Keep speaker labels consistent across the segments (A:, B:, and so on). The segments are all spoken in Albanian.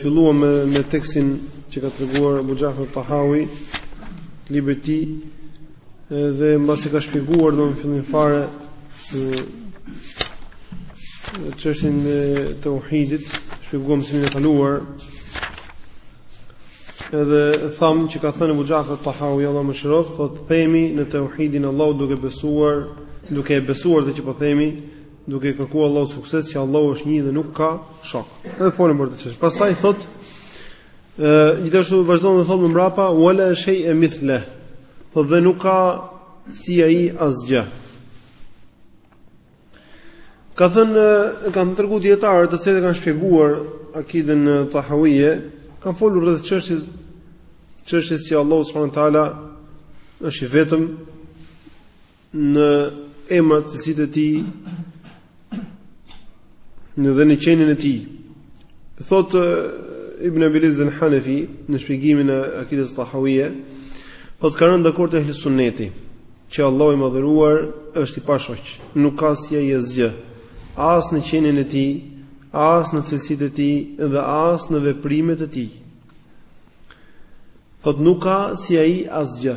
A: Filluam me, me tekstin që ka treguar Abu Xhafer Tahawi, te libri i tij, dhe mbasi ka shpjeguar domethënë fillim fare çështjen e teuhidit, shpjeguam mësimin e kaluar, edhe thamë që ka thënë Abu Xhafer Tahawi, Allahu e mëshiroftë, thotë themi në teuhidin e Allahut duke besuar, duke e besuar dhe që po themi, duke i kërkuar Allahut sukses që Allahu është një dhe nuk ka shok. Edhe folëm për këtë çështje. Pastaj thotë ë gjithashtu vazhdon të thotë më mbrapa wala shay'e mithlehu. Po dhe nuk ka si ai asgjë. Ka thënë kanë treguar dietarë të cilët kanë shpjeguar akiden tahawije, kanë folur rreth çështjes çështjes që Allahu subhanahu teala është i vetëm në emrat, cilësitë e tij në dhe në qenien e tij thotë Ibn Abil Iz el Hanefi në shpjegimin e akidës tahawije thotë ka rënë dakord ehli sunneti që Allahu i madhëruar është i pashoq nuk ka si ai asgjë as në qenien e tij as në cilësitë e tij dhe as në veprimet e tij thotë nuk ka si ai asgjë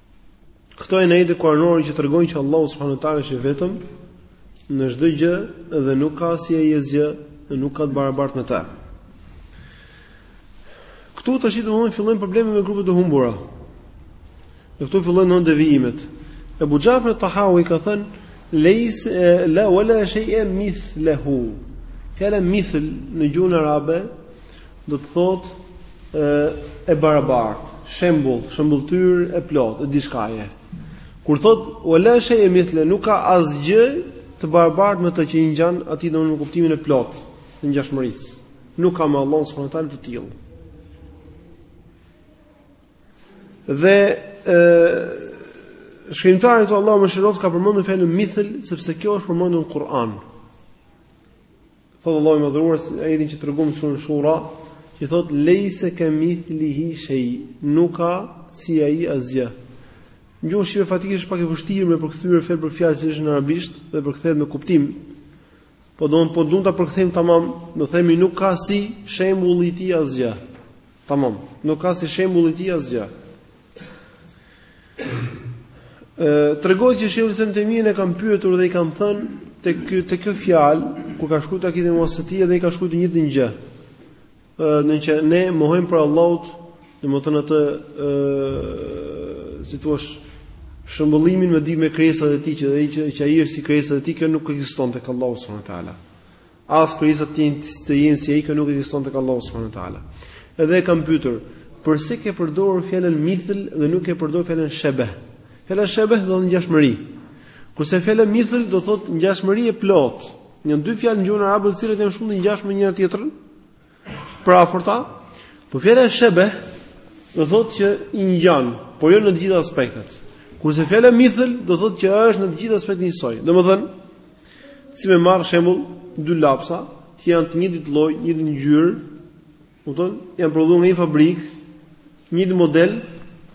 A: Këto janë ajete kuranore që tregojnë që Allahu subhanahu wa taala është i vetëm në çdo gjë dhe nuk ka si ai asgjë dhe nuk ka të barabartë me të. Këtu tashi domethënë fillojnë probleme me grupet e humbura. Dhe këtu fillojnë domethënë devijimet. Ebu Xhafer Tahawi ka thënë leis la wala shay'an mithlahu. Fjala mithl në gjuhën arabe do të thotë e e barabartë, shembull, shëmbëlltyrë e plotë e diçkaje. Kur thotë wala shay'e mithlehu, nuk ka asgjë të barabartë me të që i ngjan atij në në kuptimin e plotë të ngjashmërisë. Nuk ka me Allahun subhanahu teala të tillë. Dhe ë shkrimtari këtu Allahu e mëshiroftë ka përmendur fjalën mithl sepse kjo është përmendur në Kur'an. Thotë Allahu i Madhëruar te ajeti që tregon në surën Shura, që thotë lejse ka mithlihi shay, nuk ka si ai asgjë. Në gjuhën shqipe faktikisht është pak e vështirë me përkthyer fjalë për fjalë siç është në arabisht dhe përkthehet me kuptim. Po doon po duam ta përkthejmë tamam, do themi nuk ka si shembulli i tij asgjë. Tamam, nuk ka si shembulli i tij asgjë. Tregohet që Sheikhul Islam Ibn Tejmijen e kanë pyetur dhe i kanë thënë te ky te kjo fjalë kur ka shkruar akiden el Wasitije dhe ka shkruar të njëjtën gjë. Ë në që ne mohojm prej Allahut, domethënë atë ë si thua shëmbëllimin me domethënë krijesat e tij që ai që, që ai është si krijesat e tij, kjo nuk ekziston tek Allahu subhanahu wa taala. As krijesat të jenë të jenë si ai kjo nuk ekziston tek Allahu subhanahu wa taala. Edhe e kam pytur, përse ke përdorur fjalën mithl dhe nuk ke përdorur fjalën shebeh? Fjala shebeh do të thotë ngjashmëri. Kurse fjala mithl do thotë ngjashmëri e plotë. Një dy fjalë në gjuhën arabe të cilat janë shumë të ngjashme njëra tjetrën, Përafërta, po fjala shebe do thotë që i ngjan, por jo në të gjitha aspektet. Kurse fjala mithl do thotë që është në të gjitha aspektet njësoj. Domethënë, si me marr shembull dy lapsa që janë të njëjtit lloj, njëjtit ngjyrë, kupton? Janë prodhuar në një fabrik, njëjtit model,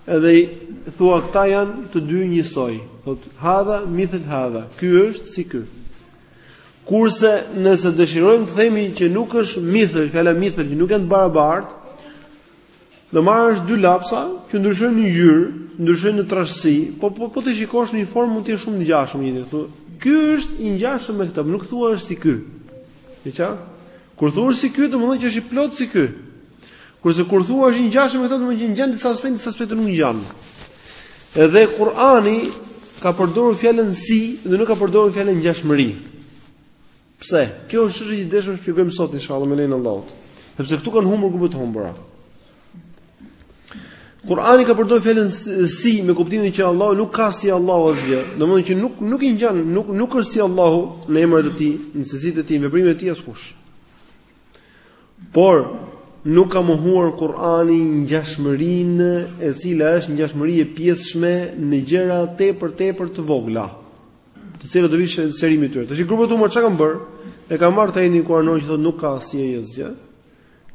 A: edhe i thua këta janë të dy njësoj. Thot hadha mithl hadha. Ky është si ky. Kurse nëse dëshirojmë të themi që nuk është mithël, fjala mithël që nuk janë të barabartë, do marrësh dy lapsa që ndryshojnë në ngjyrë, ndryshojnë në trashësi, po po të shikosh në një formë mund të jenë shumë të ngjashëm njëri. Thotë ky është i ngjashëm me këtë, nuk thua është si ky. E qartë? Kur thua si ky, domethënë që është i plot si ky. Kurse kur thua është i ngjashëm me këtë, do të thotë që ngjan disa aspekte, disa aspekte nuk ngjan. Edhe Kur'ani ka përdorur fjalën si dhe nuk ka përdorur fjalën ngjashmëri. Pse? Kjo është çështje që deshëm ta shpjegojmë sot inshallah me lejen Allahut. Sepse këtu kanë humbur grupe të humbura. Kur'ani ka përdorur fjalën si me kuptimin që Allahu nuk ka si Allahu asgjë. Domethënë që nuk nuk i ngjan, nuk nuk është si Allahu në emrat e tij, në cilësitë e tij, në veprimet e tij askush. Por nuk ka mohuar Kur'ani ngjashmërinë e cila është ngjashmëri e pjesshme në gjëra tepër tepër të vogla, të cilat do vijë sqarimi i tyre. Tash grupet e humbura çka kanë bërë? E kanë marrë termin kuranor që thotë nuk ka si ai asgjë.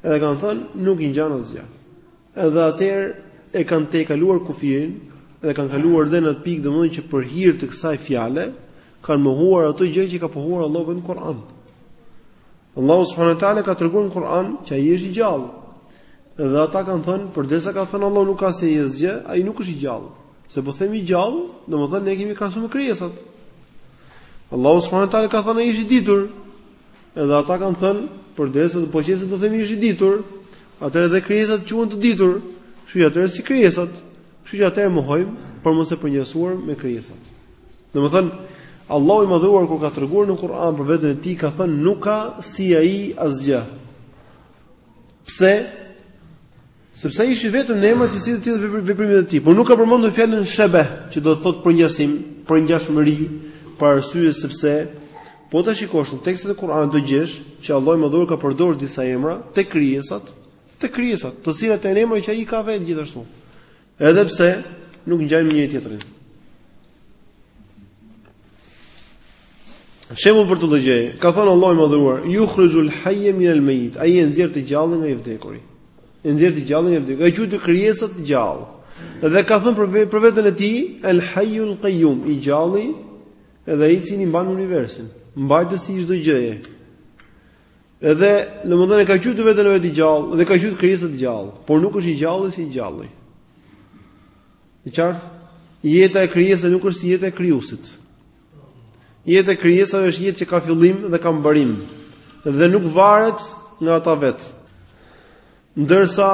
A: Edhe kanë thënë nuk i ngjan asgjë. Edhe atëherë e kanë tejkaluar kufirin dhe kanë kaluar dhe në atë pikë domethënë që për hir të kësaj fjale kanë mohuar atë gjë që ka pohuar Allahu në Kur'an. Allahu subhanahu wa taala ka treguar në Kur'an që ai është i gjallë. Dhe ata kanë thënë, përderisa ka thënë Allahu nuk ka si ai asgjë, ai nuk është i gjallë. Se po themi i gjallë, domethënë e kemi krahasuar me krijesat. Allahu subhanahu wa taala ka thënë ai është i ditur. Edhe ata kanë thënë, përderisa po qe se do themi është i ditur, atëherë dhe krijesat quhen të ditur. Kështu që atëherë si krijesat, kështu që atëherë mohojmë për mos e përngjasuar me krijesat. Domethënë, Allahu i Madhëruar kur ka treguar në Kur'an për veten e tij ka thënë nuk ka si ai asgjë. Pse? Sepse ai është i vetëm në emrat, cilësitë e veprimet e tij, por nuk ka përmendur fjalën shebe, që do të thotë përngjasim, përngjashmëri, për arsye sepse po ta shikosh në tekstet e Kur'anit do gjesh që Allahu i Madhëruar ka përdorur disa emra te krijesat, te krijesat, të cilat janë emra që ai ka vetë gjithashtu. Edhe pse nuk ngjajnë me njëri tjetrin. Shembull për këtë gjë, ka thënë Allahu i Madhëruar, "Yukhrijul hayya min al-mayit", ai e nxjerr të gjallin nga i vdekuri. E nxjerr të gjallin nga i vdekuri. I ka qujtë krijesat të gjallë. Dhe ka thënë për, për veten e tij, "Al-hayyul qayyum", i gjalli edhe ai i cili mban universin, mbajtësi i çdo gjëje. Edhe, domethënë e ka qujtë veten e vet i gjallë dhe ka qujtë krijesat të gjallë, por nuk është i gjalli si i gjalli. E qartë? Jeta e krijesave nuk është si jeta e krijuesit. Jeta e krijesave është jetë që ka fillim dhe ka mbarim dhe nuk varet nga ata vet. Ndërsa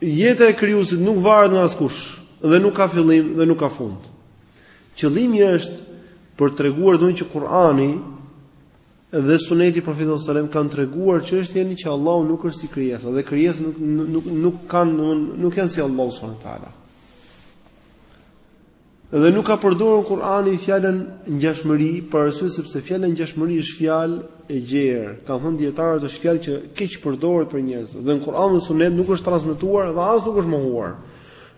A: jeta e krijuesit nuk varet nga askush dhe nuk ka fillim dhe nuk ka fund. Qëllimi është për të treguar domethënë që Kur'ani Dhe suneti i Profetit sallallahu alajhi wasallam kanë treguar çështjen që Allahu nuk është si krijesa dhe krijesat nuk nuk nuk kanë domthonë nuk janë si Allahu subhanahu wa taala. Dhe nuk ka përdorur Kur'ani fjalën ngjashmëri, për arsye sepse fjala ngjashmëri është fjalë e gjerë. Kanë thënë dijetarët është fjalë që keqpërdoret për njerëz. Dhe në Kur'an dhe Sunet nuk është transmetuar dhe as nuk është mohuar.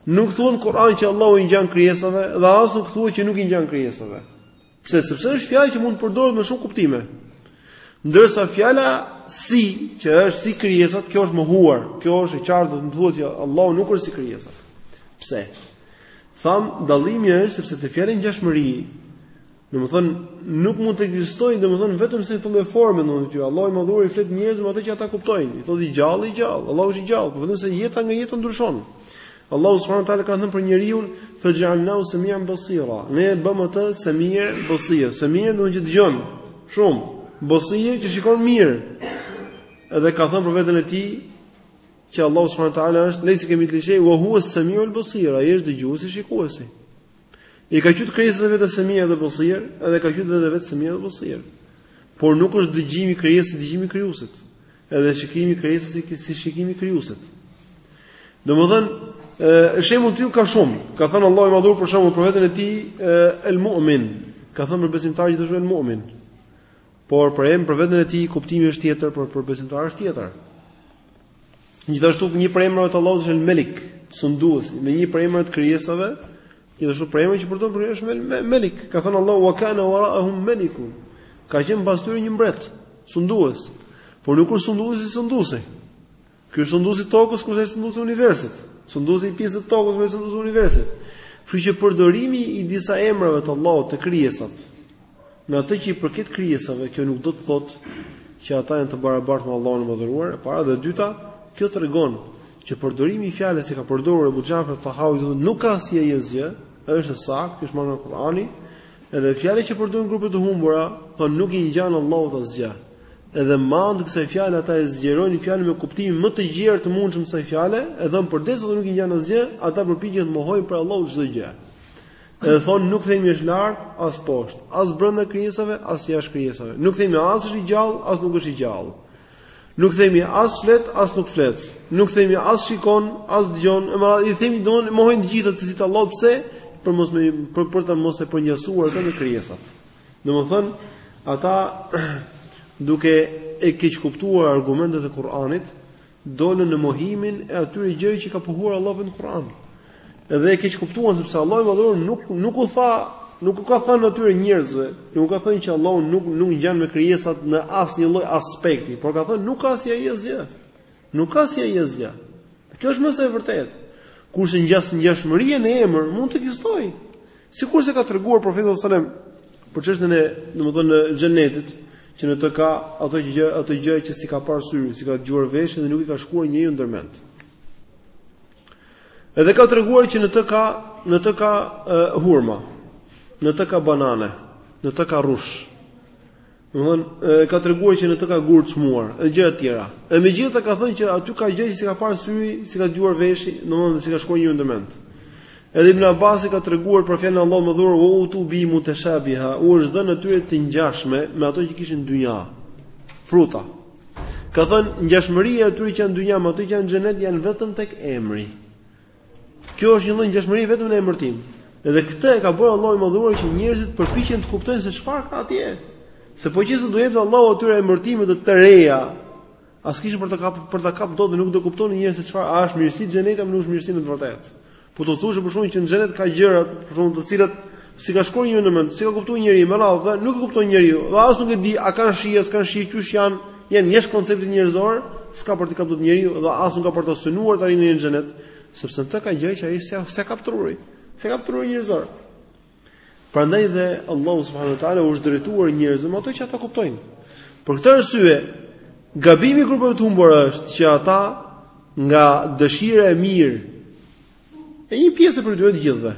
A: Nuk thuhet në Kur'an që Allahu i ngjan krijesave dhe as nuk thuhet që nuk i ngjan krijesave. Pse? Sepse është fjalë që mund të përdoret me shumë kuptime. Ndërsa fjala si, që është si krijesat, kjo është mohuar. Kjo është e qartë do të thotë që Allahu nuk është si krijesat. Pse? Thamë dallimi është sepse te fjala ngjashmëri, domethënë nuk mund të ekzistojë domethënë vetëm se në këtë lloj forme domethënë që Allahu i Madhëruar i flet njerëzve me atë që ata kuptojnë. I thotë i gjallë i gjallë, Allahu është i gjallë, por vetëm se jeta nga jeta ndryshon. Allahu subhanahu wa taala ka thënë për njeriun fa ja'alnahu samian basira. Ne e bëmë atë sami basir. Sami domethënë që dëgjon shumë, basir që shikon mirë. Edhe ka thënë për veten e tij që Allahu subhanahu wa taala është lejse kemithlihi shej wa huwa samiul basir, ai është dëgjuesi shikuesi. I ka qujtë krijesat e veta sami dhe basir, edhe ka qujtë veten e vet sami dhe basir. Por nuk është dëgjimi i krijesës si dëgjimi i krijuesit. Edhe shikimi i krijesës si si shikimi i krijuesit. Domethën, ë shembuj të tillë ka shumë. Ka thënë Allahu i Madhëruar për shembull për veten e tij, el mu'min. Ka thënë për besimtarin gjithashtu el mu'min. Por për emrin për veten e tij kuptimi është tjetër, por për besimtarin është tjetër. Gjithashtu një prej emrave të Allahut është el melik, sunduesi, me një prej emrave të krijesave, Gjithashtu prej emrave që përdoren për, është mel, mel, Melik, ka thënë Allahu wa kana wara'ahum malikun. Ka qenë pas tyre një mbret, sundues. Por nuk është sunduesi si sunduesi. Ky është sunduesi i tokës kurse ai sunduesi i universit. Sunduesi i pjesës së tokës kurse sunduesi i universit. Kështu që përdorimi i disa emrave të Allahut te krijesat, Në atë që i përket krijesave, kjo nuk do të thotë që ata janë të barabartë me Allahun e Madhëruar, e para dhe e dyta, kjo tregon që përdorimi i fjalës që ka përdorur Abu Xhafar Tahawi do të thotë nuk ka si ai asgjë, është e saktë, kjo është marrë nga Kurani, edhe fjalët që përdorin grupet e humbura, po nuk i ngjan Allahut asgjë. Edhe me anë të kësaj fjale ata e zgjerojnë fjalën me kuptimin më të gjerë të mundshëm të kësaj fjale, edhe përderisa nuk i ngjan asgjë, ata përpiqen të mohojnë për Allahun çdo gjë. Edhe thonë nuk themi është lart, as poshtë, as brenda krijesave, as jashtë krijesave. Nuk themi as është i gjallë, as nuk është i gjallë. Nuk themi as flet, as nuk flet. Nuk themi as shikon, as dëgjon, e më radhë, as themi do, mohojnë të gjitha cilësitë e Allahut pse për mos me për për të mos e përngjasuar atë me krijesat. Domethënë, ata duke e keqkuptuar argumentet e Kur'anit, Dolën në mohimin e atyre gjërave që ka pohuar Allahu në Kur'an. Dhe e keqkuptuan sepse Allahu i Madhëruar nuk nuk u tha, nuk u ka thënë atyre njerëzve, nuk u ka thënë që Allahu nuk nuk ngjan me krijesat në asnjë lloj aspekti, por ka thënë nuk ka si ai asgjë. Nuk ka si ai asgjë. Kjo është më se e vërtetë. Kurse ngjas ngjashmëria në emër mund të ekzistojë. Sikurse ka treguar profeti sallallahu alajhi wasallam për çështjen e, domethënë, xhenetit, që në të ka ato gjë, ato gjëra që s'i ka parë syri, s'i ka dëgjuar veshi dhe nuk i ka shkuar njeriu ndër mend. Edhe ka treguar që në të ka, në të ka uh, hurma, në të ka banane, në të ka rrush. Domethënë, ka treguar që në të ka gurë të çmuar, e gjëra të tjera. E megjithatë ka thënë që aty ka gjë që s'e ka parë syri, s'e ka dëgjuar veshi, domethënë s'i ka shkuar njeriut ndër mend. Edhe Ibn Abbasi ka treguar për fjalën e Allahut të Madhëruar, "Wa utu bihi mutashabiha", u është dhënë atyre të ngjashme me ato që kishin në dynja. Fruta. Ka thënë, "Ngjashmëria e atyre që janë në dynja me ato që janë në xhenet janë vetëm tek emri." Kjo është një lloj ngjashmërie vetëm në emërtim. Dhe këtë e ka bërë Allahu i Madhëruar që njerëzit të përpiqen të kuptojnë se çfarë ka atje. Se po qe se do jepte Allahu atyre emërtime të të reja, as kishin për të kap për ta kap dot dhe nuk do kuptonin njerëzit se çfarë, a është mirësi xheneti apo nuk është mirësi në të vërtetë. Po të thoshte për shembull që në xhenet ka gjëra, për shembull të cilat S'i ka shkuar njeriut ndër mend, s'i ka kuptuar njeriu më radhë dhe nuk e kupton njeriu, dhe as nuk e di a kanë shije, s'kanë shije, qysh janë, janë jashtë konceptit njerëzor, s'ka për ta kap dot njeriu dhe as nuk ka për ta synuar të arrijë në xhenet, sepse në të ka gjë që ai s'e s'e kap truri, s'e kap truri njerëzor. Prandaj dhe Allahu subhanahu wa taala u është drejtuar njerëzve me ato që ata kuptojnë. Për këtë arsye, gabimi i grupeve të humbura është që ata nga dëshira e mirë E një pjesë e tyre, jo të gjithëve,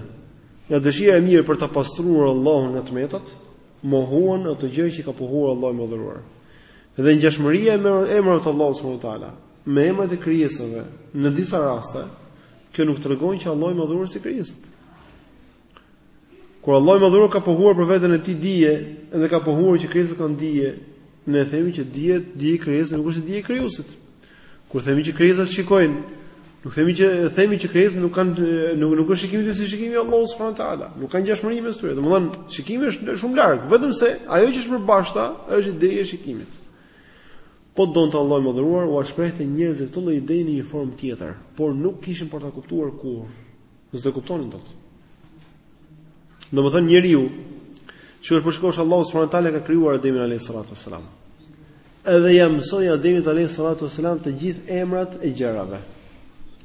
A: nga dëshira e mirë për ta pastruar Allahun nga të metat, mohuan ato gjëra që ka pohuar Allahu i Madhëruar. Dhe ngjashmëria e emrave të Allahut subhanahu wa taala me emrat e krijesave në disa raste, kjo nuk tregon që Allahu i Madhëruar është si krijesat. Kur Allahu i Madhëruar ka pohuar për veten e tij dije dhe ka pohuar që krijesat kanë dije, ne themi që dije, dija e krijesave nuk është dija e krijuesit. Kur themi që krijesat shikojnë, nuk themi që themi që krijesat nuk kanë nuk nuk është shikimi si shikimi i Allahut subhanahu wa taala, nuk kanë ngjashmëri mes tyre. Domthon, shikimi është shumë larg, vetëm se ajo që është e përbashkëta është ideja e shikimit. Po donte Allahu i Madhëruar, ua shprehte njerëzve këtë lloj ideje në një formë tjetër, por nuk kishin për ta kuptuar kurrë. S'e kuptonin dot. Domethënë njeriu që është për shkak se Allahu subhanahu wa taala ka krijuar Ademin alayhi salatu wasalam. Edhe ja mësoi Ademit alayhi salatu wasalam të gjithë emrat e gjërave.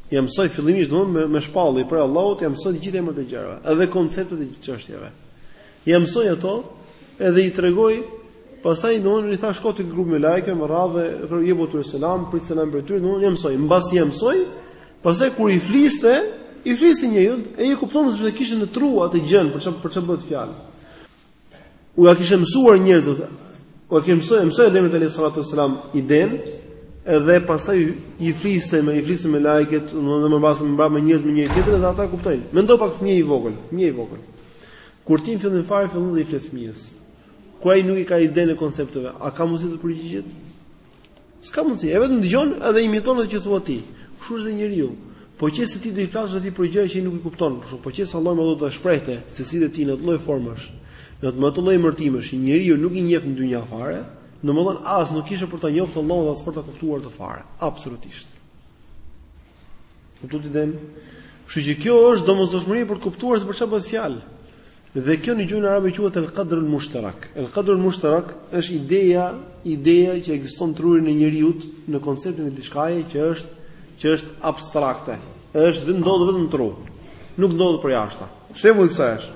A: Ja mësoi fillimisht domthonë me, me shpallje prej Allahut, ja mësoi të gjithë emrat e gjërave, edhe konceptet e çështjeve. Ja mësoi ato edhe i tregoi pastaj domethënë i tha shko te grupi i melaikeve me radhë për jepu selam, prit selam për ty, domethënë ja mësoi. Mbasi ja mësoi, Pastaj kur i fliste, i fliste njeriut, ai e kupton se kishte në tru atë gjën për çfarë për çfarë bëhet fjalë. Ua kishte mësuar njerëzve. U kishte mësuar, mësoi Ademit alayhi salatu wasalam idenë, edhe pastaj fliste me fliste me melaiket, domethënë më pas më me njerëz me njëri-tjetrin dhe ata e kuptojnë. Mendo pak fëmijë i vogël, fëmijë i vogël. Kur ti në fillim fare fillon dhe i flet fëmijës. Kur ai nuk i ka idenë e koncepteve, a ka mundësi të përgjigjet? S'ka mundësi, ai vetëm dëgjon edhe imiton atë që thua ti. Kështu është dhe njeriu. Po qe se ti do i flasësh atij për gjëra që ai nuk i kupton, për shembull po qe se Allahu do të shprehte cilësitë e tij në atë lloj formash, në atë me atë lloj emërtimesh, që njeriu nuk i njeh në dynja fare, domethënë as nuk kishe për ta njoftë Allahun as për ta kuptuar atë fare, absolutisht. Kuptove ti idenë? Kështu që kjo është domosdoshmëri për të kuptuar se për çfarë bëhet fjalë. Dhe kjo në gjuhën arabe quhet al-qadr al-mushtarak. Al-qadr al-mushtarak është ideja, ideja që ekziston në trurin e njeriut në konceptin e diçkaje që është që është abstrakte. Është vetëm ndodhet vetëm në tru. Nuk ndodhet për jashtë. Shembull i saj është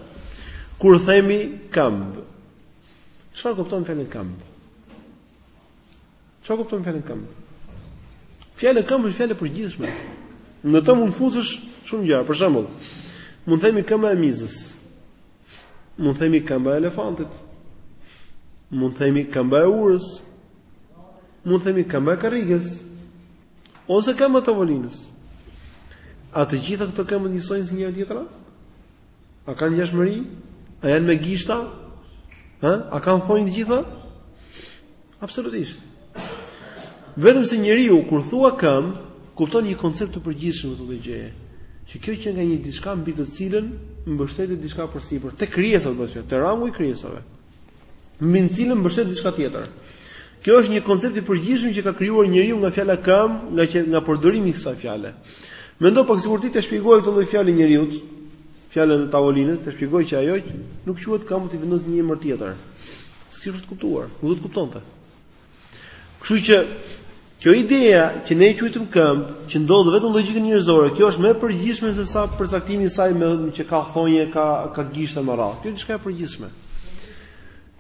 A: kur themi këmbë. Çfarë kupton me fjalën këmbë? Çfarë kupton me fjalën këmbë? Fjala këmbë është fjalë e përgjithshme. Në të mund të fusësh shumë gjëra. Për shembull, mund të themi këmba e mizës. Mund të themi këmba e elefantit. Mund të themi këmba e urës. Mund të themi këmba e karriges ose këmba e tavolinës. A të gjitha këto këmbët njësoj si njëra tjetra? A kanë ngjashmëri? A janë me gishta? Hë? A kanë thonjë të gjitha? Absolutisht. Vetëm se njeriu kur thua këmbë, kupton një koncept të përgjithshëm të kësaj gjëje. Që kjo qenka një diçka mbi të cilën mbështetet diçka përsipër, te krijesat bëhet, te rangu i krijesave. mbi të cilën mbështet diçka tjetër. Ky është një koncept i përgjithshëm që ka krijuar njeriu nga fjala këmbë, nga që nga përdorimi i kësaj fjale. Mendo pak sikur ti t'ia shpjegoje këtë lloj fjale një njeriu, fjalën e tavolinës, t'ia shpjegoje që ajo nuk quhet këmbë, t'i vendosje një emër tjetër. Si kish për të kuptuar, nuk do të kuptonte. Kështu që kjo ideja që ne e quajmë këmbë, që ndodhet vetëm në logjikën njerëzore, kjo është më e përgjithshme se sa përcaktimi i saj me që ka thonje, ka ka gishta, me radhë. Kjo është diçka e përgjithshme.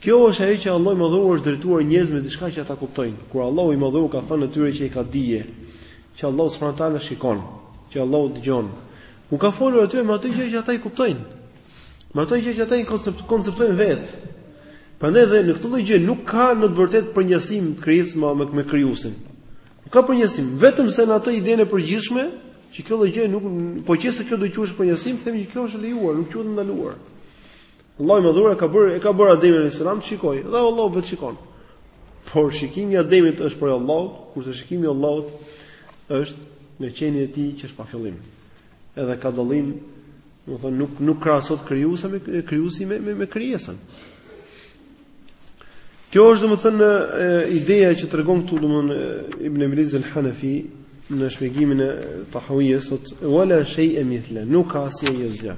A: Kjo është ajo që Allahu i Madhëruar u është drejtuar njerëzve me diçka që ata kuptojnë. Kur Allahu i Madhëruar u ka thënë atyre që ai ka dije, që Allahu subhanahu wa taala shikon, që Allahu dëgjon. U ka folur atyre me atë gjë që ata i kuptojnë. Me atë gjë që ata i konceptojnë vetë. Prandaj dhe në këtë lloj gjëje nuk ka në të vërtetë përngjasim të krijesës me me, me krijuesin. Nuk ka përngjasim, vetëm se në atë idenë e përgjithshme që kjo lloj gjë nuk po qe se kjo do të quhej përngjasim, themi që kjo është e lejuar, nuk quhet e ndaluar. Allahu i Madhëruar e ka bërë e ka bërë Ademin alayhis salam të shikojë, dhe Allahu vetë shikon. Por shikimi i Ademit është prej Allahut, kurse shikimi i Allahut është në qenien e tij që është pa fillim. Edhe ka dallim, domethënë nuk nuk krahasohet krijuesi me krijuesi me me, me krijesën. Kjo është domethënë ideja që tregon këtu domethënë Ibn Ebil Iz al-Hanafi në shpjegimin e Tahawiyes thotë wala shay mithluhu nuk ka asnjë gjë gjë.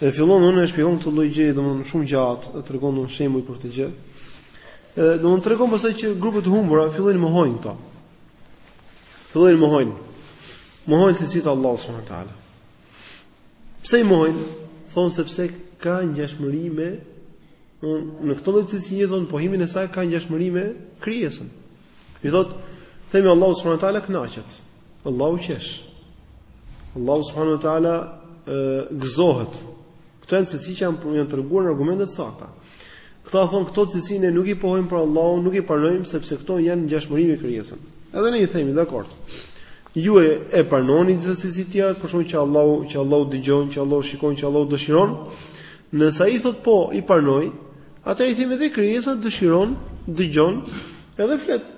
A: E fillon dhe e shpjegon këtë lloj gjëje domethënë shumë gjatë, e tregon domethënë shembuj për këtë gjë. Ë domethënë tregon pastaj që grupet e humbura fillojnë mohojnë këto. Fillojnë mohojnë. Mohojnë cilësitë e Allahut subhanahu wa taala. Pse i mohojnë? Thonë sepse ka ngjashmëri me në këtë lloj cilësie thonë pohimi e saj ka ngjashmëri me krijesën. I thotë themi Allahu subhanahu wa taala kënaqet. Allahu qesh. Allahu subhanahu wa taala gëzohet. Këto janë cilësi që janë janë treguar në argumente të sakta. Këta thonë këto cilësi ne nuk i pohojmë për Allahun, nuk i pranojmë sepse këto janë ngjashmëri me krijesën. Edhe ne i themi dakord. Ju e, e pranoni disa cilësi të tjera, për shembull që Allahu, që Allahu dëgjon, që Allahu shikon, që Allahu dëshiron. Nëse ai thotë po, i pranoj, atëherë i themi dhe krijesa dëshiron, dëgjon, edhe flet.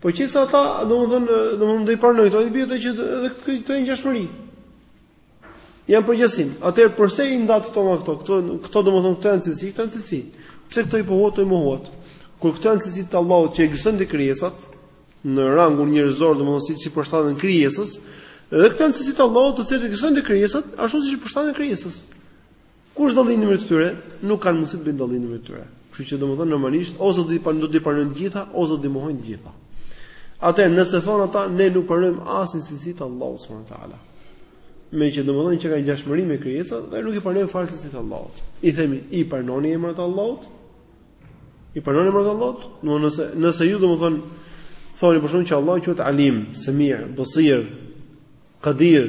A: Po qe se ata, domethënë, domethënë do i pranojnë këto, i bie atëherë që edhe këto janë ngjashmëri. Janë përngjasim. Atëherë përse i ndatë këto nga këto? Këto, këto domethënë këto janë cilësi, këto janë cilësi. Pse këto i pohuat, këto i mohuat? Kur këto janë cilësi të Allahut që ekzistojnë te krijesat, në rangun njerëzor, domethënë siç i përshtaten krijesës, edhe këto janë cilësi të Allahut të cilat ekzistojnë te krijesat, ashtu siç i përshtaten krijesës. Kështu domethënë mes tyre, nuk kanë mundësi të bëjnë dallimin mes tyre. Kështu që domethënë normalisht ose do të pranojnë do të pranojnë të gjitha ose do të mohojnë të gjitha. Atëherë nëse thonë ata ne nuk pranojmë asnjë cilësi të Allahut subhanahu wa taala. Meqë domethënë që ka ngjashmëri me krijesat dhe nuk i pranojmë fare cilësitë e Allahut. I themi i pranoni emrat e Allahut? I pranoni emrat e Allahut? Do nëse nëse ju domethënë thoni për shkak që Allahu quhet Alim, Semi, Basir, Qadir.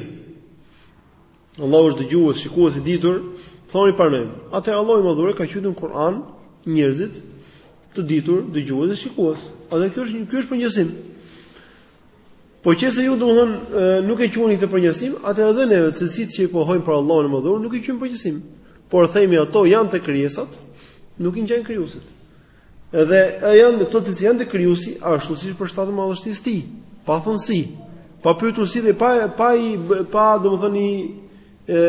A: Allahu është dëgjues, shikues i ditur, thonë i pranojmë. Atëherë Allahu i Madhëruar ka quajtur në Kur'an njerëzit të ditur, dëgjues dhe shikues. Edhe kjo është një ky është përngjasim. Po qe se ju domthon nuk e quani këtë përngjasim, atëherë edhe ne cilësitë që i pohojmë për Allahun e Madhëruar nuk i quajmë përngjasim. Por themi ato janë te krijesat, nuk i ngjajnë krijuesit. Edhe këto cilësi janë te krijuesi ashtu siç i përshtatet madhështisë tij, pa thënë si, pa pyetur si dhe pa pa i pa domethënë i e,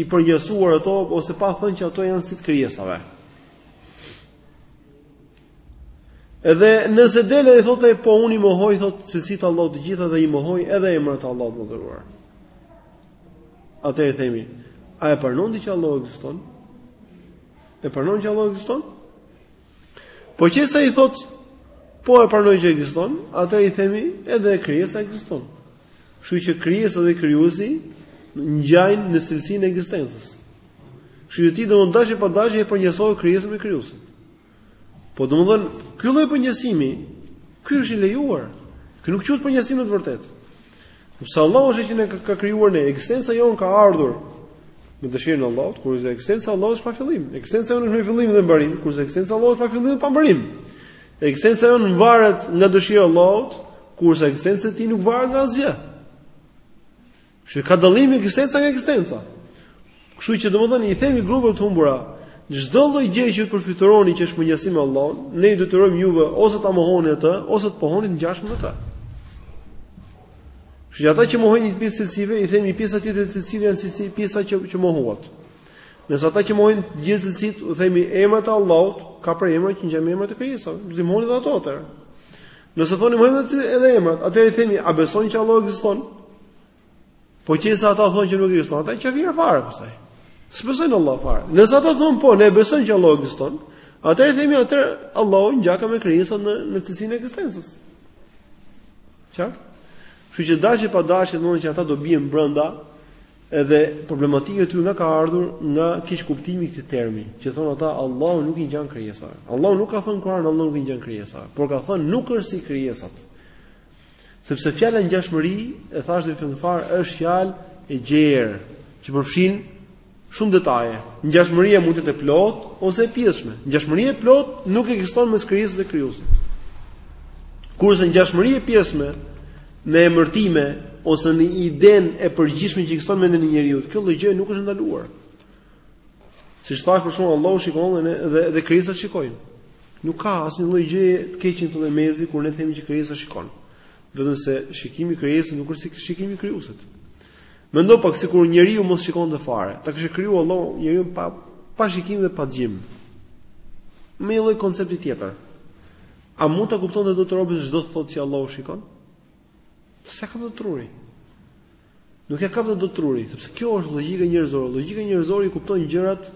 A: i përngjasuar ato ose pa thënë që ato janë si të krijesave. Edhe nëse del e thotë po unë i mohoj thotë cilësitë e Allahut të gjitha dhe i mohoj edhe emrat e Allahut të Madhëruar. Atëherë i themi, a e pranon ti që Allahu ekziston? E pranon që Allahu ekziston? Po qe se ai thotë, po e pranoj që ekziston, atëherë i themi edhe krijesa ekziston. Kështu që krijesa dhe krijuesi ngjajnë në cilësinë e ekzistencës. Kështu që ti domethënë dashje pa dashje e përngjason krijesën me krijuesin. Po domthon, ky lloj përngjasimi, ky është i lejuar. Ky nuk quhet përngjasim në të vërtetë. Sepse Allahu është që na ka krijuar ne, ekzistenca jonë ka ardhur me dëshirën e Allahut, kurse ekzistenca e Allahut është pa fillim. Ekzistenca jonë është me fillim dhe mbarim, kurse ekzistenca e Allahut është pa fillim dhe pa mbarim. Ekzistenca jonë varet nga dëshira e Allahut, kurse ekzistenca e tij nuk varet nga asgjë. Kështu ka dallim ekzistenca nga ekzistenca. Kështu që domethënë i themi grupeve të humbura, çdo lloj gjëje që përfytyroni që është përngjasim me Allahun, ne ju detyrojmë juve ose ta mohoni atë, ose të pohoni të ngjashëm me të. Kështu që ata që mohojnë një pjesë të cilësive, i themi pjesa tjetër të cilësive janë si pjesa që që mohuat. Nëse ata që mohojnë të gjitha cilësitë, u themi emrat e Allahut, ka për emra që ngjajnë me emrat e krijesave. S'i mohoni dhe ato atëherë. Nëse thoni mohojmë edhe emrat, atëherë i themi a besoni që Allahu ekziston? Po qe se ata thonë që nuk ekziston, ata kafirë fare pastaj. S'besojnë Allah fare. Nëse ata thonë po, ne besojmë që Allah ekziston, atëherë themi atëherë Allahu ngjaka me krijesën në në cilësinë e ekzistencës. Çka? Kështu që dashje pa dashje domethënë që ata do bien brenda edhe problematika e tyre nga ka ardhur nga keqkuptimi i këtij termi, që thonë ata Allahu nuk i ngjan krijesave. Allahu nuk ka thënë në Kur'an Allahu nuk i ngjan krijesave, por ka thënë nuk është si krijesat. Sepse fjala ngjashmëri, e thashë në fillim fare, është fjalë e gjerë, që përfshin shumë detaje. Ngjashmëria mund të jetë e plotë ose e pjesshme. Ngjashmëria e plotë nuk ekziston mes krijesës dhe krijuesit. Kurse ngjashmëria e pjesshme në emërtime ose në idenë e përgjithshme që ekziston në mendjen e njeriut, kjo lloj gjëje nuk është ndaluar. Siç thash për shembull Allahu shikon dhe dhe, dhe krijesat shikojnë. Nuk ka asnjë lloj gjëje të keqe në mes kur ne themi që krijesa shikon. Vetëm se shikimi i krijesës nuk është si shikimi i krijuesit. Mendo pak sikur njeriu mos shikonte fare, ta kishte krijuar Allahu njeriun pa pa shikim dhe pa dëgjim. Me një lloj koncepti tjetër. A mund ta kuptonte dot robi ç'do të thotë që Allahu shikon? S'e kap dot truri. Nuk e kap dot truri, sepse kjo është logjika njerëzore. Logjika njerëzore i kupton gjërat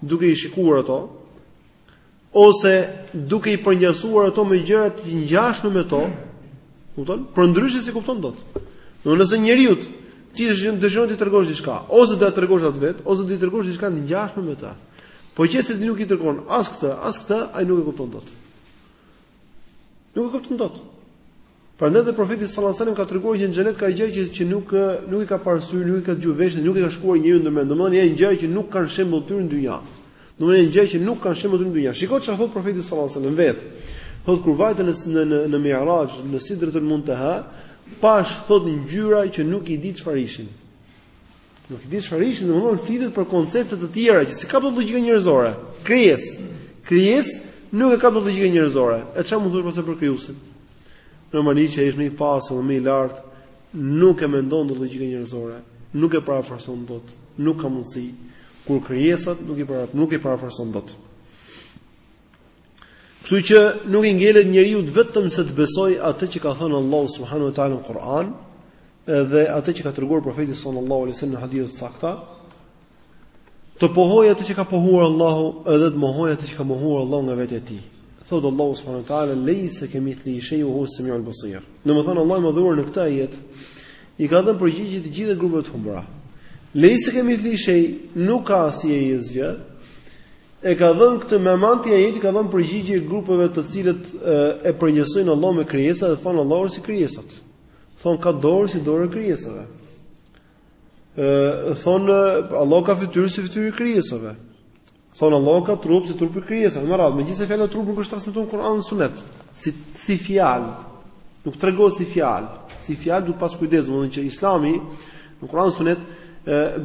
A: duke i shikuar ato ose duke i përngjasuar ato me gjëra të ngjashme me to. Kupton? Përndryshe s'i kupton dot. Do nëse njeriut ti dëshiron dëshiron t'i tregosh diçka, ose do ta tregosh atë vet, ose do t'i tregosh diçka të ngjashme me ta. Po qe se ti nuk i tregon as këtë, as këtë, ai nuk e kupton dot. Nuk e kupton dot. Prandaj dhe profeti sallallahu alajhi wasallam ka treguar që në xhenet ka gjëra që, që nuk nuk i ka parë syri, nuk i ka dëgjuar vesh, nuk i ka shkuar njeriut ndër mend. Domethënë janë gjëra që nuk kanë shembëlltyrë në dynja. Domethënë janë gjëra që nuk kanë shembëlltyrë në dynja. Shiko çfarë thot profeti sallallahu alajhi wasallam vet. Thot kur vajte në në në, në Mi'raj, në Sidratul Muntaha, pashë thot ngjyra që nuk i di çfarë ishin. Nuk i di çfarë ishin, domethënë flitet për koncepte të tjera që s'i kap dot logjika njerëzore. Krijes. Krijes nuk e kap dot logjika njerëzore. E çfarë mund të thuash pastaj për krijuesin? Normalisht ai është më i pasur, më i lartë, nuk e mendon dot logjika njerëzore, nuk e parafytyron dot, nuk ka mundësi kur krijesat nuk i para nuk i parafytyron dot. Kështu që nuk i ngelet njeriut vetëm se të besojë atë që ka thënë Allahu subhanahu wa taala në Kur'an dhe atë që ka treguar profeti sallallahu alaihi wasallam në hadithe të sakta, të pohojë atë që ka pohuar Allahu edhe të mohojë atë që ka mohuar Allahu nga vetja e tij. Thotë Allahu subhanahu wa taala, "Leysa kamithlihi shay'un wa huwa as-sami'ul basir." Domethënë Allahu i madhëruar në këtë ajet i ka dhënë përgjigje të gjithë grupeve të humbura. Leysa kamithlihi shay, nuk ka si ai gjë. I ka dhënë këtë moment ajeti i ka dhënë përgjigje grupeve të cilët e, e përngjasojnë Allahun me krijesa dhe thonë Allahu si krijesat. Thonë ka dorë si dora e krijesave. Ë thonë Allahu ka fytyrë si fytyra e krijesave. Thonë Allahu ka trup si trupi i krijesave. Në radhë, megjithëse fjala trup nuk është transmetuar në Kur'an dhe Sunet, si si fjalë. Nuk tregon si fjalë. Si fjalë duhet pas kujdes, domethënë që Islami Në Kur'an dhe Sunet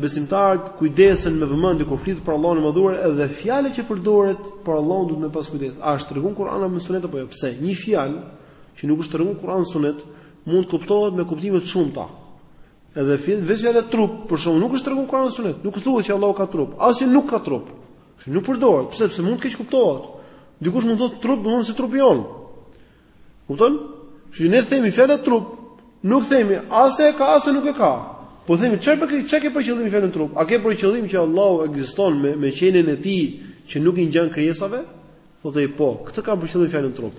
A: besimtarët kujdesen me vëmendje kur flitet për Allahun e Madhuar dhe fjalët që përdoret për Allahun duhet me pas kujdes. A është tregu Kur'ani apo Sunet apo jo? Pse? Një fjalë që nuk është tregu Kur'an dhe Sunet mund të kuptohet me kuptime të shumta. Edhe fjalë veç edhe trup, për shembull nuk është tregu Kur'an dhe Sunet. Nuk thuhet se Allahu ka trup, as që nuk ka trup. Kjo nuk përdoret, pse? Pse mund të keqkuptohet. Dikush mund të thotë trup, domthonë si trupi jon. Kupton? Që ne themi fjalën trup, nuk themi as e ka as e nuk e ka. Po themi çfarë për çka ke për qëllim fjalën trup? A ke për qëllim që Allahu ekziston me me qenien e tij që nuk i ngjan krijesave? Thotë ai po, këtë kam për qëllim fjalën trup.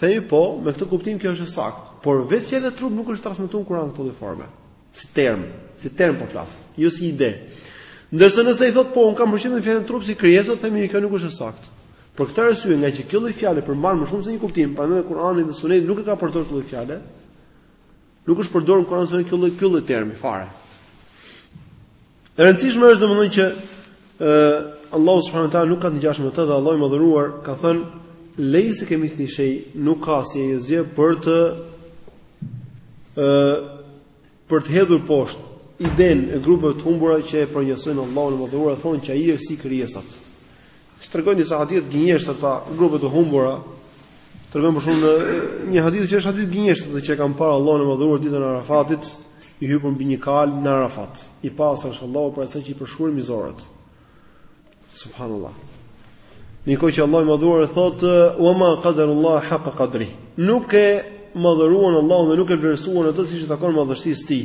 A: Themi po, me këtë kuptim kjo është e saktë, por vetë fjala trup nuk është transmetuar në Kur'an këtë lloj forme. Si term, si term po flas, jo si ide. Ndërsa nëse i thot po un kam për qëllim fjalën trup si krijesat, themi kjo nuk është e saktë. Për këtë arsye, ngaqë kjo lloj fjale përmban më shumë se një kuptim, prandaj Kurani dhe Suneti nuk e ka përdorur këtë lloj fjale. Nuk është përdorur Kurani dhe Suneti kjo lloj ky lloj termi fare. E rëndësishme është domethonë që ë Allahu subhanahu wa taala nuk ka të ngjashëm me të dhe Allahu i madhëruar ka thënë lejse kemithlihi shej nuk ka si ai asgjë për të ë për të hedhur poshtë idenë e grupeve të humbura që e përngjasojnë Allahun e madhëruar thonë që ai është si krijesat. Siç tregojnë disa hadithe gënjeshtra të grupeve të humbura, tregojnë për shembull në një hadith që është hadith gënjeshtër, që e kanë parë Allahun e Madhëruar ditën e Arafatit, i hipur mbi një kal në Arafat. I pastër është Allahu prej asaj që i përshkruajnë mizorët. Subhanallahu. Ndërkohë që Allahu i madhëruar e thotë Wa ma qadarullah haqqa qadri Nuk e madhëruan Allahun dhe nuk e vlerësuan atë siç i takon madhështisë së tij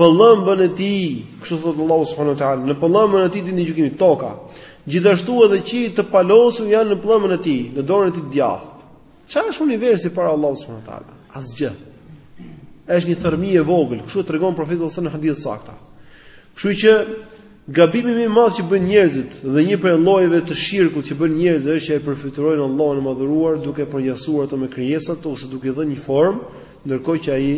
A: pëllëmbën e tij, kështu thot Allahu subhanahu wa taala, në pëllëmbën e tij ditën e gjykimit toka. Gjithashtu edhe qiejt të palosur janë në pëllëmbën e tij, në dorën e tij të djathtë. Çfarë është universi para Allahut subhanahu wa taala? Asgjë. Është një thërmi e vogël, kështu tregon profeti sallallahu alaihi wasallam në hadith sakta. Kështu që gabimi më i madh që bën njerëzit dhe një prej llojeve të shirku që bën njerëzit është që e përfytyrojnë Allahun e madhëruar duke përngjasuar atë me krijesat ose duke i dhënë një formë Ndërkohë që ai,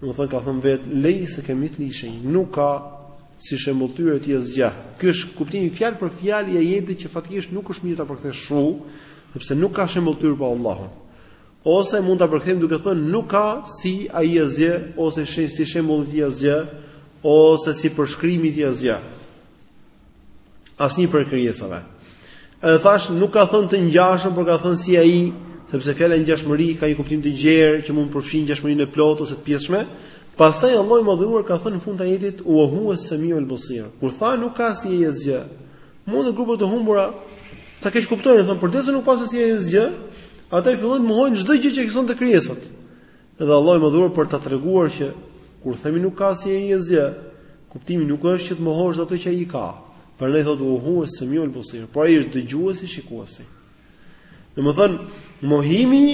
A: domethënë ka thënë vetë, "Lejse kemithlihi shej", nuk ka si shembulltyrë e tij asgjë. Ky është kuptimi fjalë për fjalë i ajetit që faktikisht nuk është mirë ta përkthesh kshu, sepse nuk ka shembulltyrë për Allahun. Ose mund ta përkthejmë duke thënë nuk ka si ai asgjë ose si shembulli i tij asgjë ose si përshkrimi i tij asgjë. Asnjë prej krijesave. Edhe thash nuk ka thënë të ngjashëm, por ka thënë si ai, sepse fjala ngjashmëri ka një kuptim të gjerë që mund të përfshijë ngjashmërinë e plotë ose të pjesshme. Pastaj Allahu i Madhëruar ka thënë në fund të ajetit u huwa semiul basir. Kur tha nuk ka si ai asgjë, mund të grupe të humbura ta keqkuptojnë, thonë përderisa nuk paska si ai asgjë, ata i fillojnë të mohojnë çdo gjë që ekziston te krijesat. Dhe Allahu i Madhëruar për ta treguar që kur themi nuk ka si ai asgjë, kuptimi nuk është që të mohosh ato që ai ka. Prandaj thotë u huwa samiul basir, por ai është dëgjuesi, shikuesi. Domethënë mohimi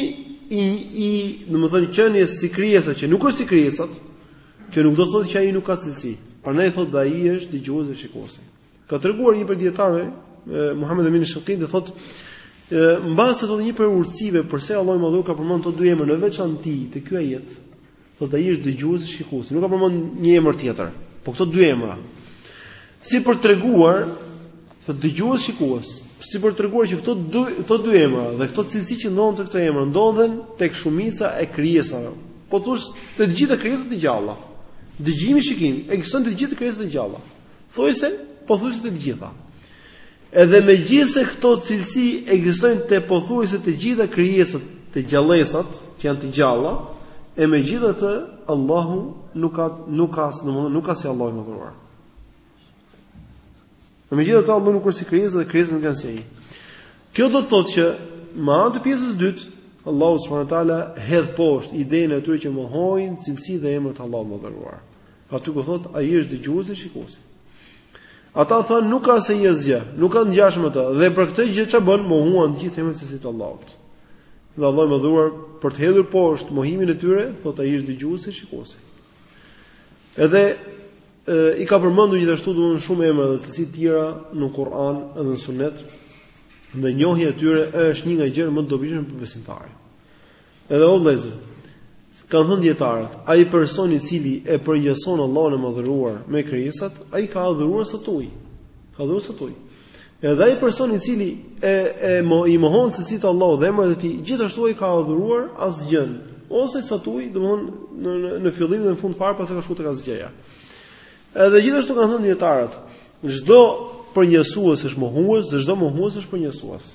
A: i i domethënë qenies si krijesat që nuk është si krijesat, kjo nuk do të thotë që ai nuk ka cilësi. Prandaj thotë dhe ai është dëgjuesi, shikuesi. Ka treguar një prej dijetarëve, Muhammed Amin Shankiti, dhe thotë, mbase thotë një prej urtësive përse Allahu i Madhëruar ka përmend këto dy emra në veçanti te ky ajet, thotë ai është dëgjuesi shikuesi, nuk ka përmend një emër tjetër, po këto dy emra. Si për treguar, thotë dëgjues shikues, si për treguar që këto dy këto dy emra dhe këto cilësi që ndodhen te këto emra ndodhen tek shumica e krijesave. Pothuajse te të gjitha krijesat e gjalla. Dëgjimi shikim, ekziston te të gjitha krijesat e gjalla. Thuajse pothuajse të gjitha. Edhe megjithëse këto cilësi ekzistojnë te pothuajse të gjitha krijesat, te gjallesat që janë të gjalla, e megjithatë Allahu nuk ka nuk ka, domethënë nuk ka si Allahu i Madhëruar. E megjithatë Allahu nuk është si krijesa dhe krijesat nuk janë si ai. Kjo do të thotë që me anë të pjesës së dytë Allahu subhanahu wa taala hedh poshtë idenë e atyre që mohojnë cilësitë dhe emrat e Allahut të Madhëruar. Aty ku thotë ai është dëgjuesi shikuesi. Ata thonë nuk ka si ai asgjë, nuk ka ngjashëm me të dhe për këtë gjë çfarë bënë mohuan të gjithë emrat e Zotit Allahut. Dhe Allahu i Madhëruar për të hedhur poshtë mohimin e tyre, thotë ai është dëgjuesi shikuesi. Edhe i ka përmendur gjithashtu domethënë shumë emra dhe cilësi të tjera në Kur'an dhe në Sunet dhe njohja e tyre është një nga gjërat më të dobishme për besimtarin. Edhe o vëllezër, kanë thënë dijetarët, ai person i cili e përngjason Allahun e Madhëruar me krijesat, ai ka adhuruar statujë. Ka adhuruar statujë. Edhe ai person i cili e e mo, i mohon cilësitë e Allahut dhe emrat e tij, gjithashtu ai ka adhuruar asgjën, ose statujë, domethënë në në, në fillim dhe në fund fare pastaj ka shkuar tek asgjëja. Edhe gjithashtu kanë thënë dijetarët, çdo përngjasues është mohues dhe çdo mohues është përngjasues.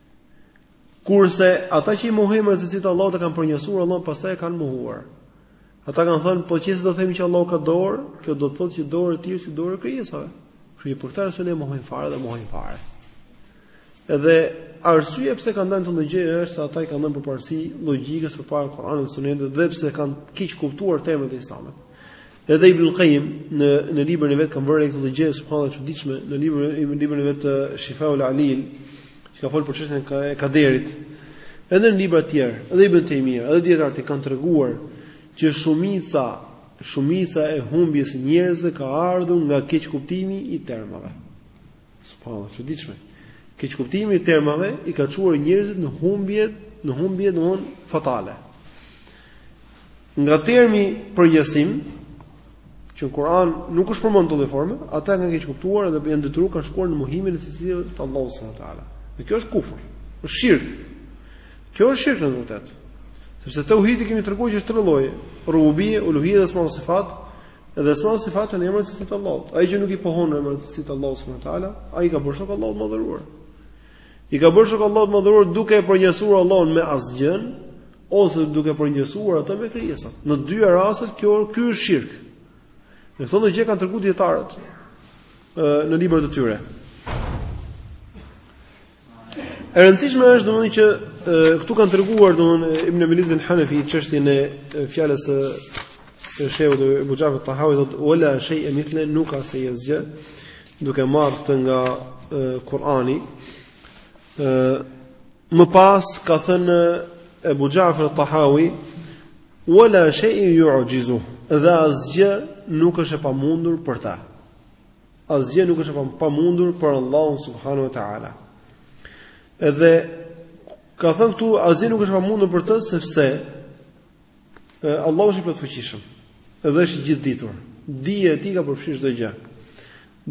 A: Kurse ata që i mohojnë emrat, cilësitë e Allahut e kanë përngjasuar Allahun, pastaj e kanë mohuar. Ata kanë thënë, po qe se do themi që Allahu ka dorë, kjo do të thotë që dora e tij është si dora e krijesave. Kështu që për këtë arsye ne mohojmë fare dhe mohojmë fare. Edhe arsyeja pse kanë rënë në këtë gjë është se ata i kanë dhënë përparësi logjikës përpara Kur'anit dhe Sunetit dhe pse kanë keq kuptuar termet e Islamit. Edhe Ibnul Qayyim në në librin e vet kam vënë re këtë gjë subhanallah e çuditshme në librin në librin e vet te Shifaul Alil, që ka folur për çështjen e kaderit. Edhe në libra të tjerë, edhe Ibn Taymija, edhe dijetarët e kanë treguar që shumica shumica e humbjes së njerëzve ka ardhur nga keqkuptimi i termave. Subhanallahu, e çuditshme. Keqkuptimi i termave i ka çuar njerëzit në humbje, në humbje domthon fatale. Nga termi përngjasim, që në Kur'an nuk është përmendur në këtë formë, ata kanë keqkuptuar dhe janë detyruar kanë shkuar në mohimin e cilësive të Allahut subhanahu wa taala. Dhe kjo është kufër, është shirk. Kjo është shirk në vërtet. Sepse tauhidi kemi treguar që është tre lloje: rububie, uluhie dhe asma sifat. Dhe asma sifat janë emrat e cilësitë e Allahut. Ai që nuk i pohon emrat e cilësitë e Allahut subhanahu wa taala, ai i ka bërë shok Allahut madhëruar. I ka bërë shok Allahut madhëruar duke e përngjasuar Allahun me asgjënë ose duke përngjasuar atë me krijesat. Në dy rastet kjo ky është shirk. E këtë gjë kanë treguar dijetarët në librat e tyre. E rëndësishme është domethënë që këtu kanë treguar domethënë Ibn Abil Iz al-Hanafi çështjen e fjalës së e shehut Ebu Xhafer Tahawi thot wala shay mithluhu nuk ka si ai asgjë duke marrë këtë nga e, Kurani e, më pas ka thënë Ebu Xhafer Tahawi wala shay yu'jizuhu dhe asgjë nuk është e pamundur për ta Asgjë nuk është e pamundur për Allahun subhanahu wa taala. Edhe ka thënë këtu asgjë nuk është e pamundur për të sepse Allahu është i plotfuqishëm. Edhe është i gjithëditur. Dija e tij ka përfshirë çdo gjë.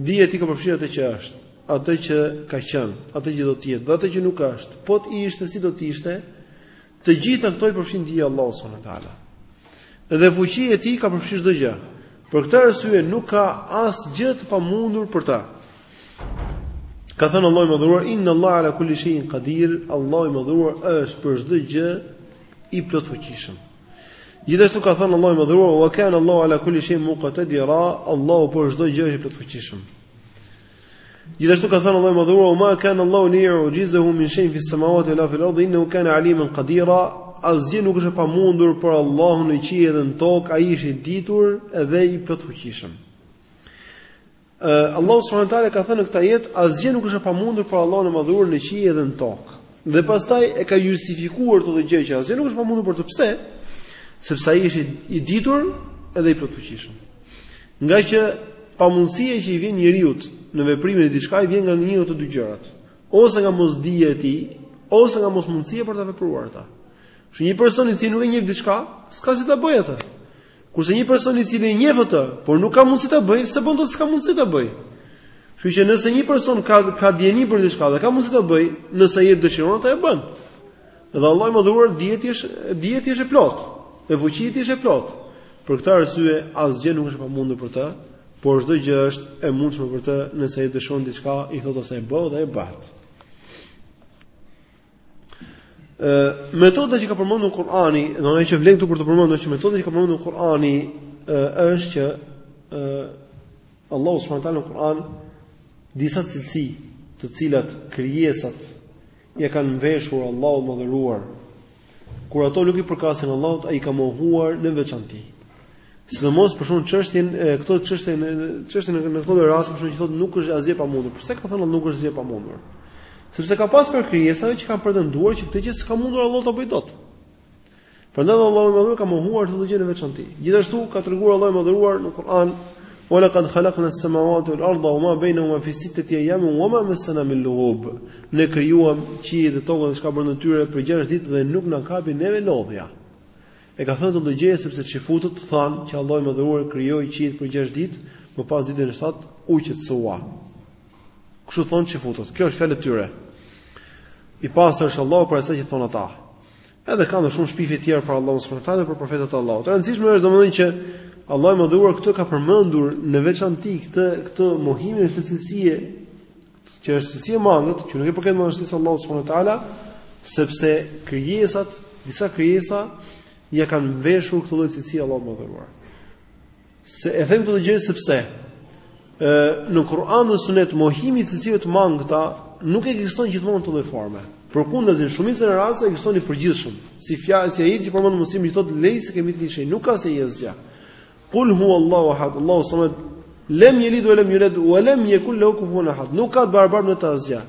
A: Dija e tij ka përfshirë atë që është, atë që ka qenë, atë që do të jetë dhe atë që nuk është, po të ishte si do të ishte, Të gjitha këto i përfshin dija e Allahut subhanahu wa taala. Dhe fuqia e tij ka përfshirë çdo gjë. Për këtë arsye nuk ka asgjë të pamundur për ta. Ka thënë Allahu i Madhëruar, Inna Allaha ala kulli shay'in qadir, Allahu i Madhëruar është për çdo gjë i plotfuqishëm. Gjithashtu ka thënë Allahu i Madhëruar, Wa kana Allahu ala kulli shay'in muqtadira, Allahu për çdo gjë është i plotfuqishëm. Gjithashtu ka thënë Allahu i Madhëruar, "Wa ma kan Allahu li yu'jizahu min shay'in fi samawati wala fil ardi, innahu kana aliman qadira." Asgjë nuk është e pamundur për Allahun në qiell dhe në tokë, ai është i ditur dhe i plotfuqishëm. Allahu subhanahu wa taala ka thënë në këtë ajet, asgjë nuk është e pamundur për Allahun e Madhëruar në qiell dhe në tokë. Dhe pastaj e ka justifikuar këtë gjë që asgjë nuk është pamundur për të pse? Sepse ai është i ditur edhe i plotfuqishëm. Ngaqë pamundësia që i vjen njeriut në veprimin e diçka i vjen nga një këto dy gjërat, ose nga mosdija e tij, ose nga mosmundësia për ta vepruar atë. Kështu një person i cili nuk e njeh diçka, s'ka si ta bëjë atë. Kurse një person i cili e njeh atë, por nuk ka mundësi ta bëjë, s'e bën dot s'ka mundësi ta bëjë. Kështu që nëse një person ka ka dijeni për diçka dhe ka mundësi ta bëjë, nëse ai e dëshiron atë e bën. Dhe Allahu i madhëruar dija e tij është dija e tij është e plotë, e fuqia e tij është e plotë. Për këtë arsye asgjë nuk është e pamundur për të, por çdo gjë është e mundshme për të nëse ai dëshiron diçka, i thotë asaj bëhu dhe ajo bëhet. metoda që ka përmendur Kur'ani, domethënë që vlen këtu për t'u përmendur që metoda që ka përmendur Kur'ani është që Allahu subhanahu wa taala në Kur'an disa cilësi të cilat krijesat ia kanë mveshur Allahut të madhëruar. Kur ato nuk i përkasin Allahut, ai i ka mohuar në veçanti. Sidomos për shkakun çështjen këto çështje në çështjen në në këto raste për shkakun që thotë nuk është asgjë e pamundur. Pse ka thënë nuk është asgjë e pamundur? Sepse ka pas prej krijesave që kanë pretenduar që këtë gjë s'ka mundur Allahu ta bëjë dot. Prandaj Allahu i madhëruar e ka mohuar këtë gjë në veçanti. Gjithashtu ka treguar Allahu i madhëruar në Kur'an Wa laqad khalaqna as-samawati wal arda wama baynahuma fi sittati ayamin wama massana min lughub. Ne krijuam qiellin dhe tokën dhe çka brenda tyre për 6 ditë dhe nuk na kapi neve lodhja. E ka thënë këtë lloj gjëje sepse çifutët thanë që Allahu i Madhëruar krijoi qiejt për gjashtë ditë, më pas ditën e shtatë u qetësua. Kështu thonë çifutët. Kjo është fjalë e tyre. I pastër është Allahu prej asaj që thonë ata. Edhe kanë dhe shumë shpifje të tjera për Allahun subhanahu wa taala dhe për profetët e Allahut. E rëndësishme është domethënë që Allahu i Madhëruar këtu ka përmendur në veçanti këtë këtë mohimin e cilësisë që është cilësi e mangët, që nuk i përket madhështisë së Allahut subhanahu wa taala, sepse krijesat, disa krijesa ia kanë veshur këtë lloj cilësi Allahut të madhëruar. Pse e them këtë gjë sepse ë në Kur'an dhe Sunet mohimi i cilësive të mangëta nuk ekziston gjithmonë në këtë lloj forme. Përkundazi në shumicën e rasteve ekziston i përgjithshëm, si fjala si ajeti që përmendëm më sipër thotë lejse kemithlihi shej, nuk ka si ai asgjë. Kul hu Allahu ahad, Allahu samad, lem yelid wa lem yulad wa lem yakul lahu kufuwan ahad. Nuk ka të barabartë me të asgjë.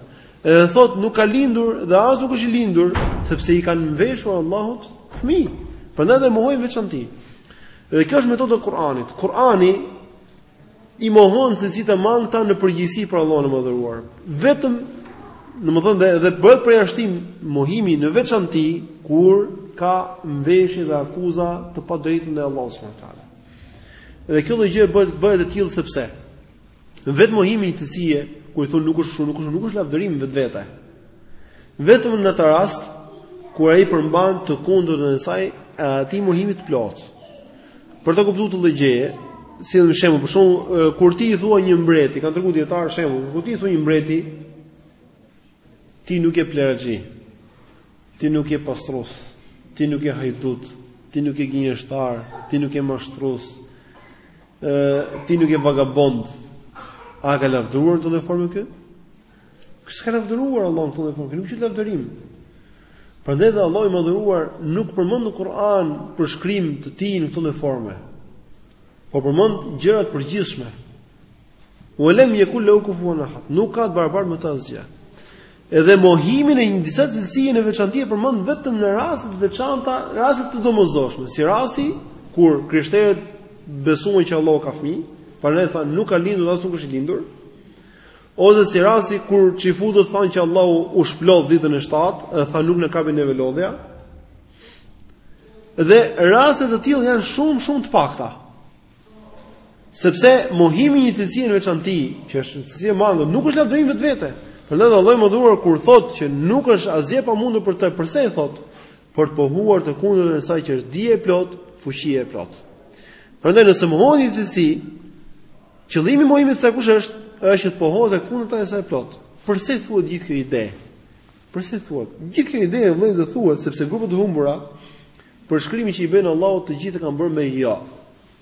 A: Edhe thotë nuk ka lindur dhe as nuk është i lindur, sepse i kanë mveshur Allahut fëmijë. Prandaj dhe mohon në veçanti. Dhe kjo është metoda e Kur'anit. Kur'ani i mohon cilësitë e mangëta në përgjithësi për Allahun e Madhëruar. Vetëm, domethënë dhe dhe bëhet përjashtim mohimi në veçanti kur ka mveshje dhe akuza të padrejta ndaj Allahut subhanahu wa taala. Dhe kjo gjë bëhet bëhet e tillë sepse vetë mohimi i një cilësie, kur i thonë nuk është shumë, nuk është nuk është lavdërim në vetvete. Vetëm në atë rast kur ai përmban të kundërtën e saj, e atij mohimi të plotë. Për të kuptuar këtë lloj gjëje, sjellim shembull, për shembull, kur ti i thua një mbreti, kanë treguar dijetarët shembull, kur ti i thua një mbreti, ti nuk je plehraxhi. Ti nuk je pastrues. Ti nuk je hajdut. Ti nuk je gënjeshtar, ti nuk je mashtrues. Ë, ti nuk je vagabond. A e ka lavdëruar në këtë lloj forme ky? S'e ka lavdëruar Allahun në këtë lloj forme, nuk është lavdërim. Prandaj dhe Allahu i madhëruar nuk përmend në Kur'an përshkrim të tij në këto forma. Po përmend gjëra të përgjithshme. Wa lam yakul lahu kufuwan ahad. Nuk ka të barabartë me të asgjë. Edhe mohimin e disa cilësie në veçanti e përmend vetëm në raste të veçanta, raste të domosdoshme, si rasti kur krishterët besuan që Allahu ka fëmijë, prandaj tha nuk ka lindur as nuk është i lindur. Ose si rasti kur çifutët thanë që Allahu u shplodh ditën e shtatë dhe tha nuk na kapi neve lodhja. Dhe raste të tilla janë shumë shumë të pakta. Sepse mohimi i një cilësie në veçanti, që është cilësi e mangët, nuk është lavdërim në vetvete. Prandaj Allahu i madhëruar kur thotë që nuk është asgjë e pamundur për të, përse e thotë? Për të pohuar të kundërtën e saj që është dije e plot, fuqi e plot. Prandaj nëse mohon një cilësi, Qëllimi i mohimit të saj kush është? Është që të pohohet e kundërta e saj plot. Përse thuhet gjithë kjo ide? Përse thuhet? Gjithë kjo ide vëllezër thuhet sepse grupet e humbura përshkrimin që i bëjnë Allahut të gjithë e kanë bërë me jo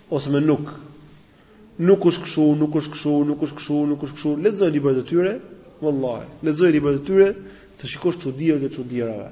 A: ose me nuk. Nuk është kështu, nuk është kështu, nuk është kështu, nuk është kështu. Lexoji librat e tyre, vallahi. Lexoji librat e tyre, të shikosh çudirat e çudirave.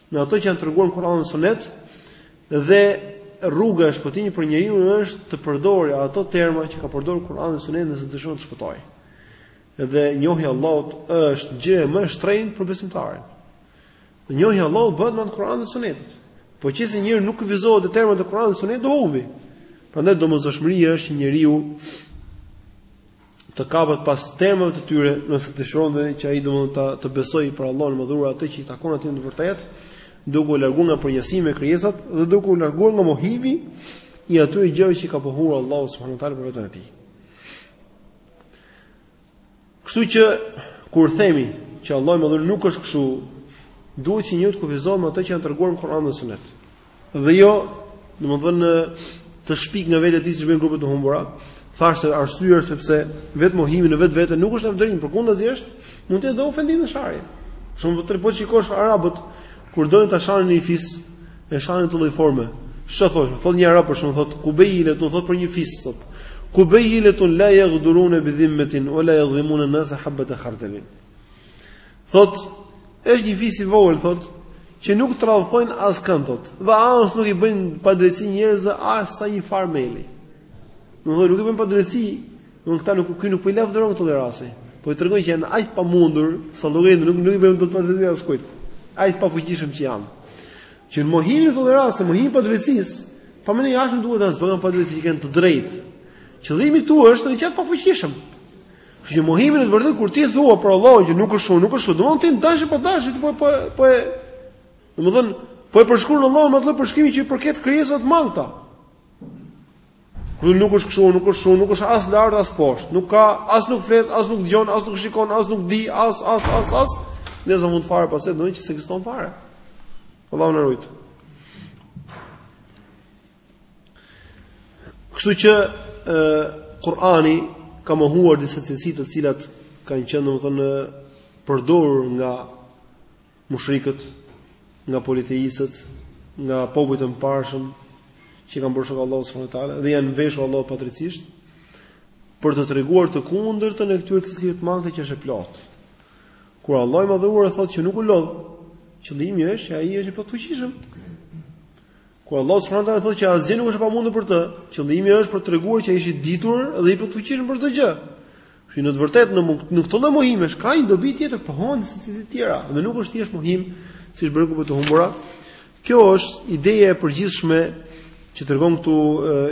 A: Në ato që janë treguar në Kur'an dhe Sunet dhe rruga e shpëtimit për njeriun është të përdorë ato terma që ka përdorur Kur'ani dhe Suneti nëse dëshiron të shpëtojë. Dhe njohja e Allahut është gjëja më e shtrenjtë për besimtarin. Dhe njohja e Allahut bëhet me Kur'anin dhe Sunetin. Po qe se njeriu nuk kufizohet te termat e Kur'anit dhe Sunetit do humbi. Prandaj domosdoshmëria është që njeriu të kapet pas termave të tyre, nëse dëshiron dhe që ai domethënë të besojë për Allahun e madhëruar atë që i takon atij në të vërtetë, duke u larguar nga përngjasimi me krijesat dhe duke u larguar nga mohimi i atyre gjërave që ka pohuar Allahu subhanahu wa taala për veten e tij. Kështu që kur themi që Allahu i madhëruar nuk është kështu, duhet që njeriu të kufizohet me ato që janë treguar në Kur'an dhe Sunet. Dhe jo, domethënë të shpikë nga vetja e tij siç bënë grupet e humbura, thashë arsyen sepse vetë mohimi në vetvete nuk është lavdërim, përkundazi është mund të jetë ofendim dhe sharje. Shembull po të shikosh arabët kur doin ta shanin një fis, e shanin në këtë lloj forme. Ç'thoshin? Thot një arab për shkak thot kubejile, do thot për një fis thot. Kubejile tun la yaghdurun bi dhimmatin wala yadhlimun an-nas habat khardalin. Thot, është një fis i vogël, thot, që nuk tradhtojnë as kënd, thot. Dhe as nuk i bëjnë padrejtësi njerëzve as sa një farë meli. Domethënë nuk i bëjnë padrejtësi, do këta nuk ky nuk po i lavdëron në këto raste. Po i tregon që janë aq pamundur, sa do gjendë nuk nuk i bëjnë dot padrejtësi askujt. Aq të pafuqishëm që janë. Kështu që mohimi në këto raste, mohimi i padrejtësisë, pa mendje as nuk duhet të bëhen padrejtësi që kanë të drejtë. Qëllimi tuaj është të jetë i pafuqishëm. Kështu që mohimi në të vërtetë kur ti thua për Allahun që nuk është kështu, nuk është kështu, domthonë ti dashje pa dashje po po po e domthonë po e përshkruan Allahun me atë përshkrim që i përket krijesave të mangëta. Kur nuk është kështu, nuk është kështu, nuk është as lart as poshtë, nuk ka as nuk flet, as nuk dëgjon, as nuk shikon, as nuk di, as as as as, në fund fare pastaj domthonë që s'ekziston fare. Allahu na rujt. Kështu që Kurani ka mohuar disa cilësi të cilat kanë qenë domethënë përdorur nga mushrikët, nga politeistët, nga popujt e mëparshëm që kanë bërë shokë Allahu subhanahu wa taala dhe ia kanë veshur Allahut padrejtësisht për të treguar të kundërtën e këtyre cilësive të mangëta që është e plotë. Kur Allahu i madhëruar thotë që nuk u lodh, qëllimi është që ai është i plotfuqishëm. Kur Allahu subhanahu wa taala thotë që asgjë nuk është e pamundur për të, qëllimi është për të treguar që ai është i ditur dhe i plotfuqishëm për çdo gjë. Kështu në të vërtetë në në këto lloj mohimesh ka një dobi tjetër pohon cilësi të tjera, dhe nuk është thjesht mohim siç bëjnë grupet e humbura. Kjo është ideja e përgjithshme që tregon këtu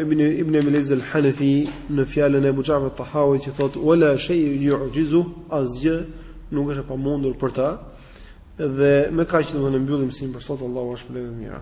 A: Ibn Ibn Ebil Iz al-Hanafi në fjalën e Abu Ja'far al-Tahawi që thotë wala shay yu'jizu asgjë nuk është e pamundur për të. Dhe me kaq do të mbyllim mësimin për sot Allahu ju shpërbleftë me të mira.